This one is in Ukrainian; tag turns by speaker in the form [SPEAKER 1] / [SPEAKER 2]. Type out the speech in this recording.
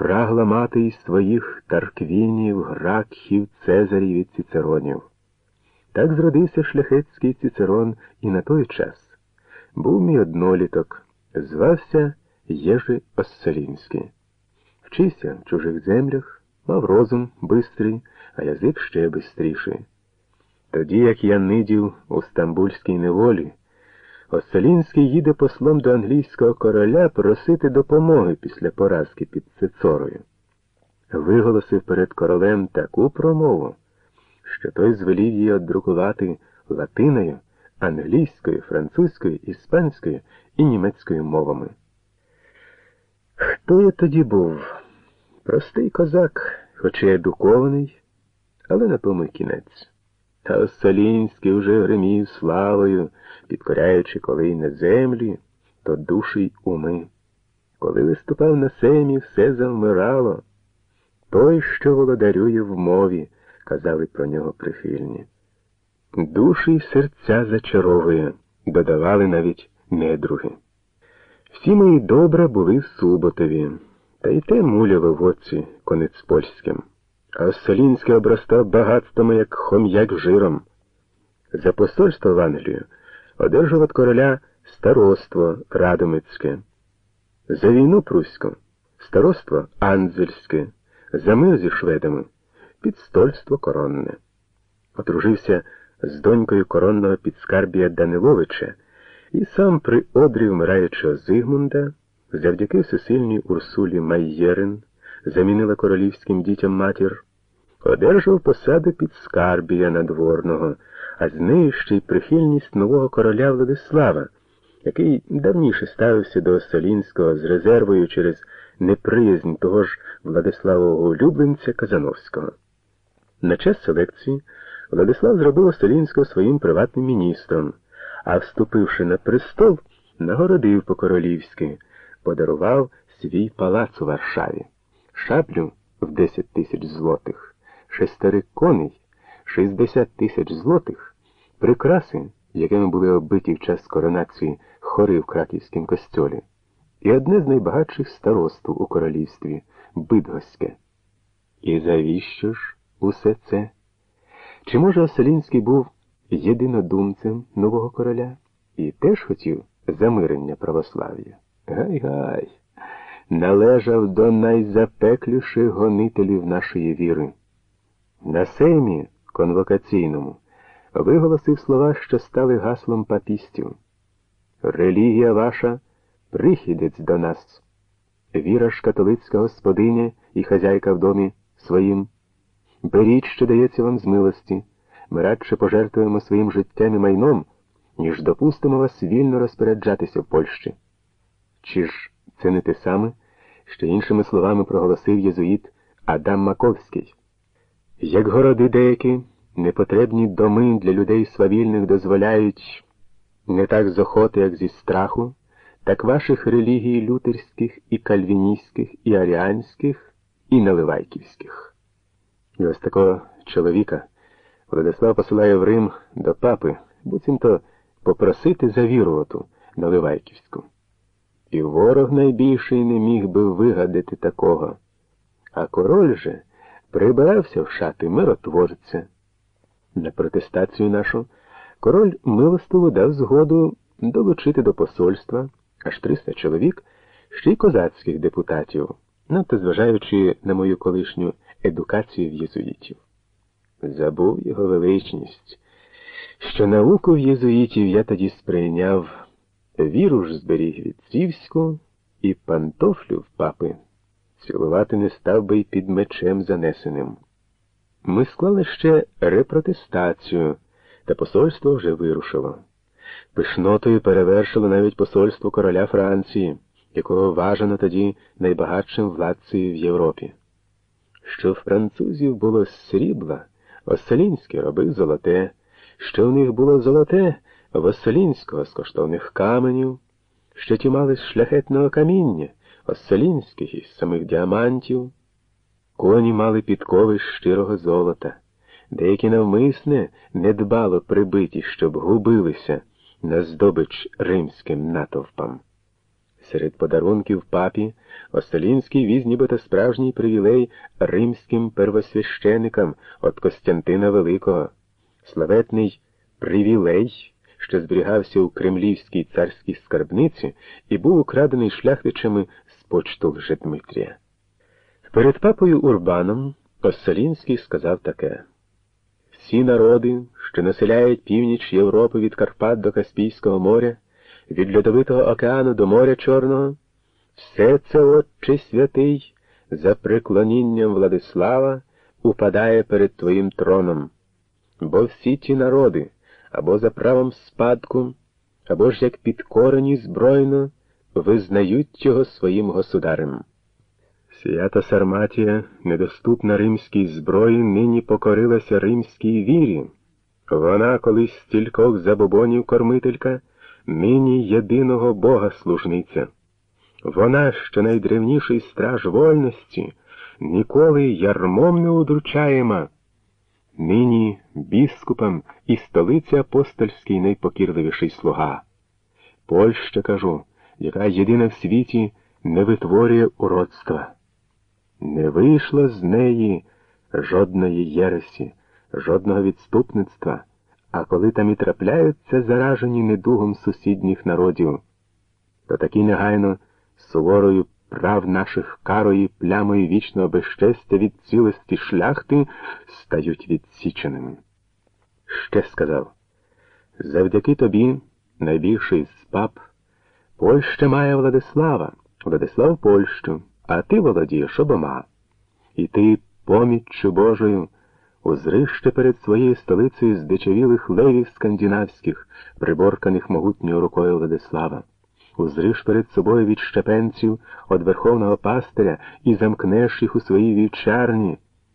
[SPEAKER 1] прагла мати із своїх Тарквінів, Гракхів, Цезарів і Цицеронів. Так зродився шляхетський Цицерон і на той час. Був мій одноліток, звався Єжи Оссалінський. Вчився в чужих землях, мав розум бистрий, а язик ще бистріший. Тоді, як я нидів у стамбульській неволі, Оссалінський їде послом до англійського короля просити допомоги після поразки під Цицорою. Виголосив перед королем таку промову, що той звелів її одрукувати латиною, англійською, французькою, іспанською і німецькою мовами. Хто я тоді був? Простий козак, хоч і едукований, але на тому й кінець. Та Оссалінський вже гримів славою, підкоряючи коли й на землі, то душі й уми. Коли виступав на семі, все завмирало. Той, що володарює в мові, казали про нього прихильні. Душі й серця зачаровує, додавали навіть недруги. Всі мої добра були в Суботові, та й те муляло в оці конець польським а Оссолінський обростав багатствами, як хом'як жиром. За посольство в Англію одержав від короля староство Радомицьке, за війну Пруську староство Анзельське, за мир зі шведами підстольство коронне. Одружився з донькою коронного підскарбія Даниловича і сам при одрі вмираючого Зигмунда, завдяки всесильній Урсулі Майєрин, замінила королівським дітям матір, одержав посаду підскарбія надворного, а з нею ще й прихильність нового короля Владислава, який давніше ставився до Солінського з резервою через неприязнь того ж Владиславового улюбленця Казановського. На час селекції Владислав зробив Остолінського своїм приватним міністром, а вступивши на престол, нагородив по-королівськи, подарував свій палац у Варшаві шаблю в 10 тисяч злотих, шестерик коней, 60 тисяч злотих, прикраси, якими були оббиті в час коронації хори в краківському костьолі, і одне з найбагатших староств у королівстві Бидгоське. І завіщо ж усе це? Чи, може, Оселінський був єдинодумцем нового короля і теж хотів замирення православ'я? Гай-гай! належав до найзапекліших гонителів нашої віри. На сеймі конвокаційному виголосив слова, що стали гаслом папістів. Релігія ваша прихідець до нас, віра ж католицька господиня і хазяйка в домі своїм. Беріть, що дається вам з милості, ми радше пожертвуємо своїм життям і майном, ніж допустимо вас вільно розпоряджатися в Польщі. Чи ж це не те саме, що іншими словами проголосив єзуїт Адам Маковський. Як городи деякі, непотребні доми для людей свавільних дозволяють не так з охоти, як зі страху, так ваших релігій лютерських і кальвіністських, і аріанських, і наливайківських. І ось такого чоловіка Владислав посилає в Рим до папи, буцімто попросити за наливайківську. І ворог найбільший не міг би вигадати такого. А король же прибирався в шати миротворця. На протестацію нашу король милостиво дав згоду долучити до посольства аж 300 чоловік, ще й козацьких депутатів, надто зважаючи на мою колишню едукацію в єзуїтів. Забув його величність, що науку в єзуїтів я тоді сприйняв. Віру ж зберіг від Цівську і пантофлю в папи. Цілувати не став би й під мечем занесеним. Ми склали ще репротестацію, та посольство вже вирушило. Пишнотою перевершило навіть посольство короля Франції, якого вважано тоді найбагатшим владцею в Європі. Що в французів було срібла, Оселінський робив золоте, що в них було золоте. Василінського з коштовних каменів, що ті мали з шляхетного каміння, Оселінських із самих діамантів, коні мали підкови з щирого золота, деякі навмисне недбало прибиті, щоб губилися на здобич римським натовпам. Серед подарунків папі Осталінський віз нібито справжній привілей римським первосвященикам від Костянтина Великого. Славетний привілей, що зберігався у кремлівській царській скарбниці і був украдений шляхтичами з почту Лжедмитрія. Перед папою Урбаном Осталінський сказав таке. Всі народи, що населяють північ Європи від Карпат до Каспійського моря, від Льодовитого океану до моря Чорного, все це, Отче святий, за преклонінням Владислава упадає перед Твоїм троном, бо всі ті народи або за правом спадку, або ж як підкорені збройно, визнають його своїм государем. Сіята Сарматія, недоступна римській зброї, нині покорилася римській вірі. Вона колись стількох забобонів кормителька, нині єдиного Бога служниця. Вона, що найдревніший страж вольності, ніколи ярмом не удручаєма. Нині біскупам і столиця апостольський найпокірливіший слуга. Польща, кажу, яка єдина в світі не витворює уродства. Не вийшло з неї жодної єресі, жодного відступництва, а коли там і трапляються заражені недугом сусідніх народів, то такі негайно суворою прав наших карою плямою вічного безчестя від цілості шляхти стають відсіченими. Ще сказав, завдяки тобі, найбільший з пап, Польща має Владислава, Владислав Польщу а ти володієш обома. І ти, поміччю Божою, узрище перед своєю столицею здичавілих левів скандинавських, приборканих могутньою рукою Владислава. Узриш перед собою від верховного пастиря і замкнеш їх у своїй вівчарні.